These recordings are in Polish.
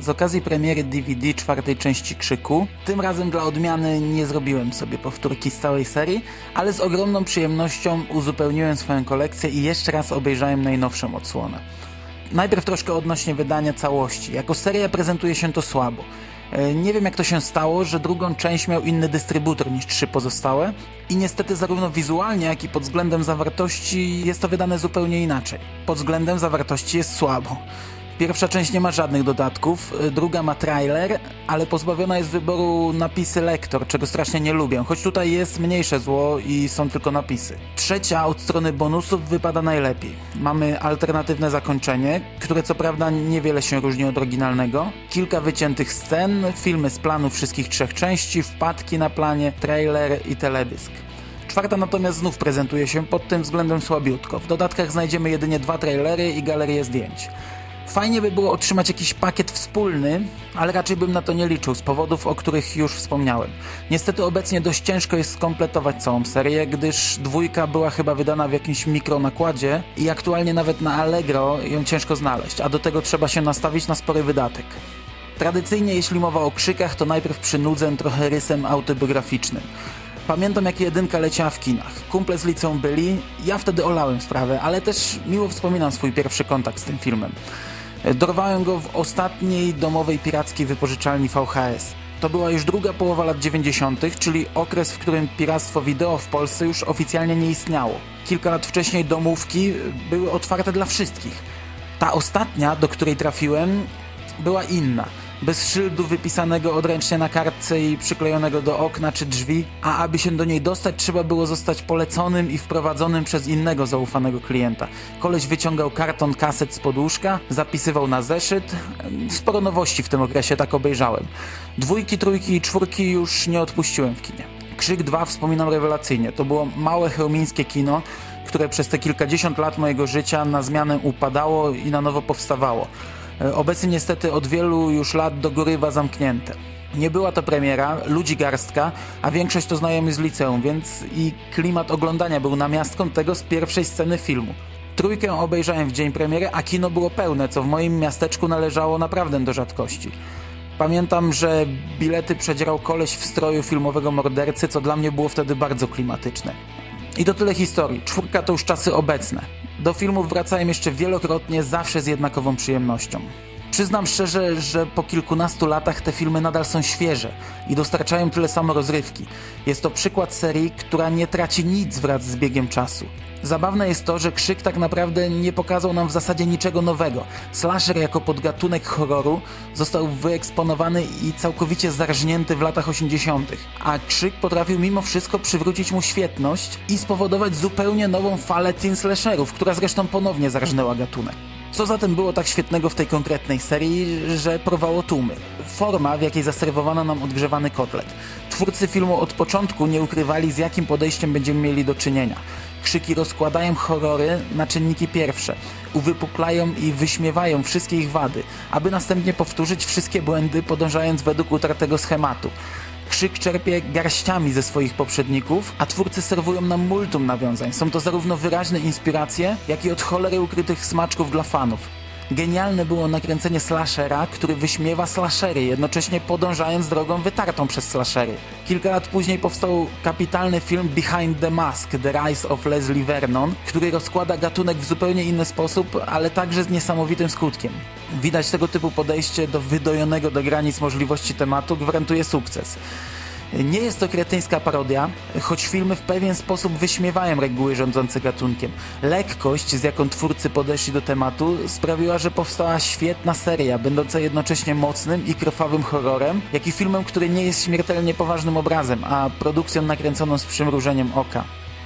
z okazji premiery DVD czwartej części Krzyku. Tym razem dla odmiany nie zrobiłem sobie powtórki z całej serii, ale z ogromną przyjemnością uzupełniłem swoją kolekcję i jeszcze raz obejrzałem najnowszą odsłonę. Najpierw troszkę odnośnie wydania całości. Jako seria prezentuje się to słabo. E, nie wiem jak to się stało, że drugą część miał inny dystrybutor niż trzy pozostałe i niestety zarówno wizualnie, jak i pod względem zawartości jest to wydane zupełnie inaczej. Pod względem zawartości jest słabo. Pierwsza część nie ma żadnych dodatków, y, druga ma trailer, ale pozbawiona jest wyboru napisy lektor, czego strasznie nie lubię, choć tutaj jest mniejsze zło i są tylko napisy. Trzecia od strony bonusów wypada najlepiej. Mamy alternatywne zakończenie, które co prawda niewiele się różni od oryginalnego, kilka wyciętych scen, filmy z planu wszystkich trzech części, wpadki na planie, trailer i teledysk. Czwarta natomiast znów prezentuje się pod tym względem słabiutko. W dodatkach znajdziemy jedynie dwa trailery i galerię zdjęć. Fajnie by było otrzymać jakiś pakiet wspólny, ale raczej bym na to nie liczył z powodów, o których już wspomniałem. Niestety obecnie dość ciężko jest skompletować całą serię, gdyż dwójka była chyba wydana w jakimś mikronakładzie i aktualnie nawet na Allegro ją ciężko znaleźć, a do tego trzeba się nastawić na spory wydatek. Tradycyjnie jeśli mowa o krzykach, to najpierw przynudzę trochę rysem autobiograficznym. Pamiętam jak jedynka leciała w kinach. Kumple z liceum byli, ja wtedy olałem sprawę, ale też miło wspominam swój pierwszy kontakt z tym filmem. Dorwałem go w ostatniej domowej pirackiej wypożyczalni VHS. To była już druga połowa lat 90., czyli okres, w którym piractwo wideo w Polsce już oficjalnie nie istniało. Kilka lat wcześniej domówki były otwarte dla wszystkich. Ta ostatnia, do której trafiłem, była inna bez szyldu wypisanego odręcznie na kartce i przyklejonego do okna czy drzwi, a aby się do niej dostać trzeba było zostać poleconym i wprowadzonym przez innego zaufanego klienta. Koleś wyciągał karton kaset z podłóżka, zapisywał na zeszyt. Sporo nowości w tym okresie tak obejrzałem. Dwójki, trójki i czwórki już nie odpuściłem w kinie. Krzyk 2 wspominam rewelacyjnie. To było małe chełmińskie kino, które przez te kilkadziesiąt lat mojego życia na zmianę upadało i na nowo powstawało. E, obecnie niestety od wielu już lat do gorywa zamknięte. Nie była to premiera, ludzi garstka, a większość to znajomi z liceum, więc i klimat oglądania był namiastką tego z pierwszej sceny filmu. Trójkę obejrzałem w dzień premiery, a kino było pełne, co w moim miasteczku należało naprawdę do rzadkości. Pamiętam, że bilety przedzierał koleś w stroju filmowego mordercy, co dla mnie było wtedy bardzo klimatyczne. I to tyle historii. Czwórka to już czasy obecne. Do filmów wracałem jeszcze wielokrotnie, zawsze z jednakową przyjemnością. Przyznam szczerze, że po kilkunastu latach te filmy nadal są świeże i dostarczają tyle samo rozrywki. Jest to przykład serii, która nie traci nic wraz z biegiem czasu. Zabawne jest to, że Krzyk tak naprawdę nie pokazał nam w zasadzie niczego nowego. Slasher jako podgatunek horroru został wyeksponowany i całkowicie zarżnięty w latach 80., a Krzyk potrafił mimo wszystko przywrócić mu świetność i spowodować zupełnie nową falę teen slasherów, która zresztą ponownie zarżnęła gatunek. Co zatem było tak świetnego w tej konkretnej serii, że porwało tłumy? Forma, w jakiej zaserwowano nam odgrzewany kotlet. Twórcy filmu od początku nie ukrywali, z jakim podejściem będziemy mieli do czynienia. Krzyki rozkładają horrory na czynniki pierwsze, uwypuklają i wyśmiewają wszystkie ich wady, aby następnie powtórzyć wszystkie błędy, podążając według utartego schematu. Krzyk czerpie garściami ze swoich poprzedników, a twórcy serwują nam multum nawiązań. Są to zarówno wyraźne inspiracje, jak i od cholery ukrytych smaczków dla fanów. Genialne było nakręcenie slashera, który wyśmiewa slashery, jednocześnie podążając drogą wytartą przez slashery. Kilka lat później powstał kapitalny film Behind the Mask, The Rise of Leslie Vernon, który rozkłada gatunek w zupełnie inny sposób, ale także z niesamowitym skutkiem. Widać tego typu podejście do wydojonego do granic możliwości tematu gwarantuje sukces. Nie jest to kretyńska parodia, choć filmy w pewien sposób wyśmiewają reguły rządzące gatunkiem. Lekkość, z jaką twórcy podeszli do tematu, sprawiła, że powstała świetna seria, będąca jednocześnie mocnym i krwawym horrorem, jak i filmem, który nie jest śmiertelnie poważnym obrazem, a produkcją nakręconą z przymrużeniem oka.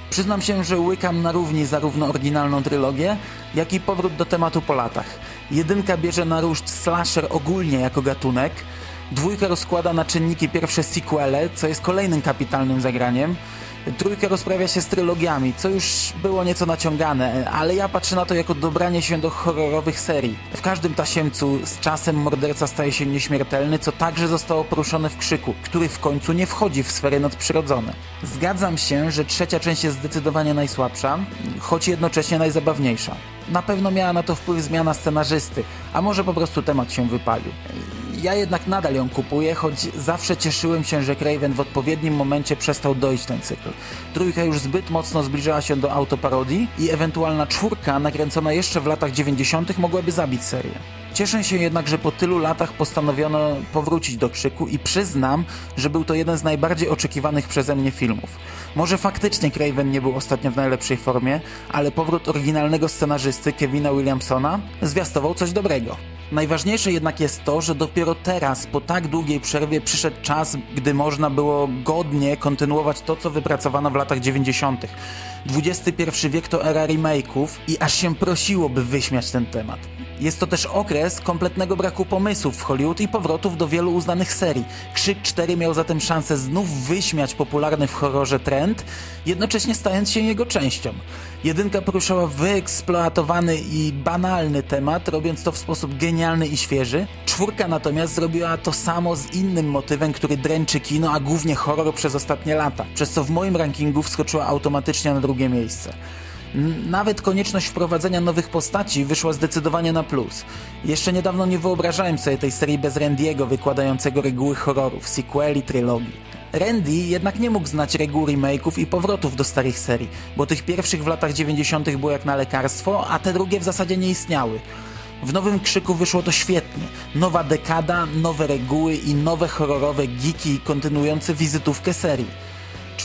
Przyznam się, że łykam na równi zarówno oryginalną trylogię, jak i powrót do tematu po latach. Jedynka bierze na ruszt slasher ogólnie jako gatunek, Dwójka rozkłada na czynniki pierwsze sequele, co jest kolejnym kapitalnym zagraniem. Trójka rozprawia się z trylogiami, co już było nieco naciągane, ale ja patrzę na to jako dobranie się do horrorowych serii. W każdym tasiemcu z czasem morderca staje się nieśmiertelny, co także zostało poruszone w Krzyku, który w końcu nie wchodzi w sfery nadprzyrodzone. Zgadzam się, że trzecia część jest zdecydowanie najsłabsza, choć jednocześnie najzabawniejsza. Na pewno miała na to wpływ zmiana scenarzysty, a może po prostu temat się wypalił. Ja jednak nadal ją kupuję, choć zawsze cieszyłem się, że Craven w odpowiednim momencie przestał dojść ten cykl. Trójka już zbyt mocno zbliżała się do autoparodii i ewentualna czwórka, nakręcona jeszcze w latach 90., mogłaby zabić serię. Cieszę się jednak, że po tylu latach postanowiono powrócić do krzyku i przyznam, że był to jeden z najbardziej oczekiwanych przeze mnie filmów. Może faktycznie Craven nie był ostatnio w najlepszej formie, ale powrót oryginalnego scenarzysty Kevina Williamsona zwiastował coś dobrego. Najważniejsze jednak jest to, że dopiero teraz, po tak długiej przerwie, przyszedł czas, gdy można było godnie kontynuować to, co wypracowano w latach 90. XXI wiek to era remake'ów i aż się prosiło, by wyśmiać ten temat. Jest to też okres kompletnego braku pomysłów w Hollywood i powrotów do wielu uznanych serii. Krzyk 4 miał zatem szansę znów wyśmiać popularny w horrorze trend, jednocześnie stając się jego częścią. Jedynka poruszała wyeksploatowany i banalny temat, robiąc to w sposób genialny i świeży. Czwórka natomiast zrobiła to samo z innym motywem, który dręczy kino, a głównie horror przez ostatnie lata, przez co w moim rankingu wskoczyła automatycznie na drugie miejsce. Nawet konieczność wprowadzenia nowych postaci wyszła zdecydowanie na plus. Jeszcze niedawno nie wyobrażałem sobie tej serii bez Randiego wykładającego reguły horrorów, sequeli, trylogii. Randy jednak nie mógł znać reguł remake'ów i powrotów do starych serii, bo tych pierwszych w latach 90. było jak na lekarstwo, a te drugie w zasadzie nie istniały. W Nowym Krzyku wyszło to świetnie. Nowa dekada, nowe reguły i nowe horrorowe geeki kontynuujące wizytówkę serii.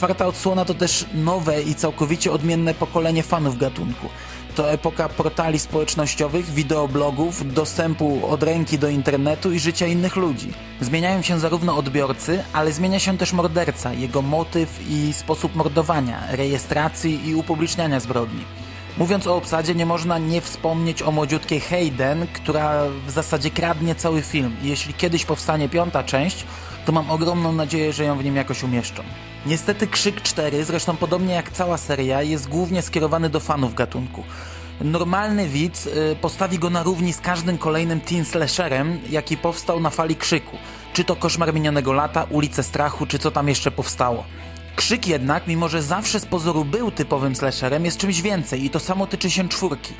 Czwarta odsłona to też nowe i całkowicie odmienne pokolenie fanów gatunku. To epoka portali społecznościowych, wideoblogów, dostępu od ręki do internetu i życia innych ludzi. Zmieniają się zarówno odbiorcy, ale zmienia się też morderca, jego motyw i sposób mordowania, rejestracji i upubliczniania zbrodni. Mówiąc o obsadzie, nie można nie wspomnieć o młodziutkiej Hayden, która w zasadzie kradnie cały film. Jeśli kiedyś powstanie piąta część, to mam ogromną nadzieję, że ją w nim jakoś umieszczą. Niestety Krzyk 4, zresztą podobnie jak cała seria, jest głównie skierowany do fanów gatunku. Normalny widz y, postawi go na równi z każdym kolejnym teen slasherem, jaki powstał na fali Krzyku. Czy to Koszmar minionego lata, Ulice Strachu, czy co tam jeszcze powstało. Krzyk jednak, mimo że zawsze z pozoru był typowym slasherem, jest czymś więcej i to samo tyczy się czwórki.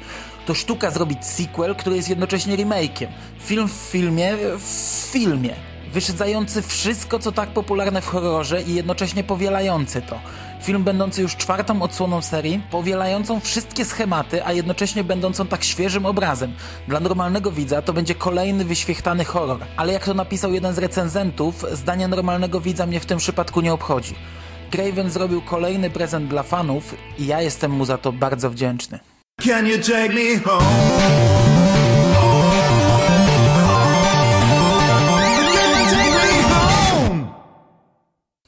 To sztuka zrobić sequel, który jest jednocześnie remake'iem. Film w filmie w filmie wyszedzający wszystko, co tak popularne w horrorze i jednocześnie powielający to. Film będący już czwartą odsłoną serii, powielającą wszystkie schematy, a jednocześnie będącą tak świeżym obrazem. Dla normalnego widza to będzie kolejny wyświechtany horror, ale jak to napisał jeden z recenzentów, zdanie normalnego widza mnie w tym przypadku nie obchodzi. Craven zrobił kolejny prezent dla fanów i ja jestem mu za to bardzo wdzięczny. Can you take me home?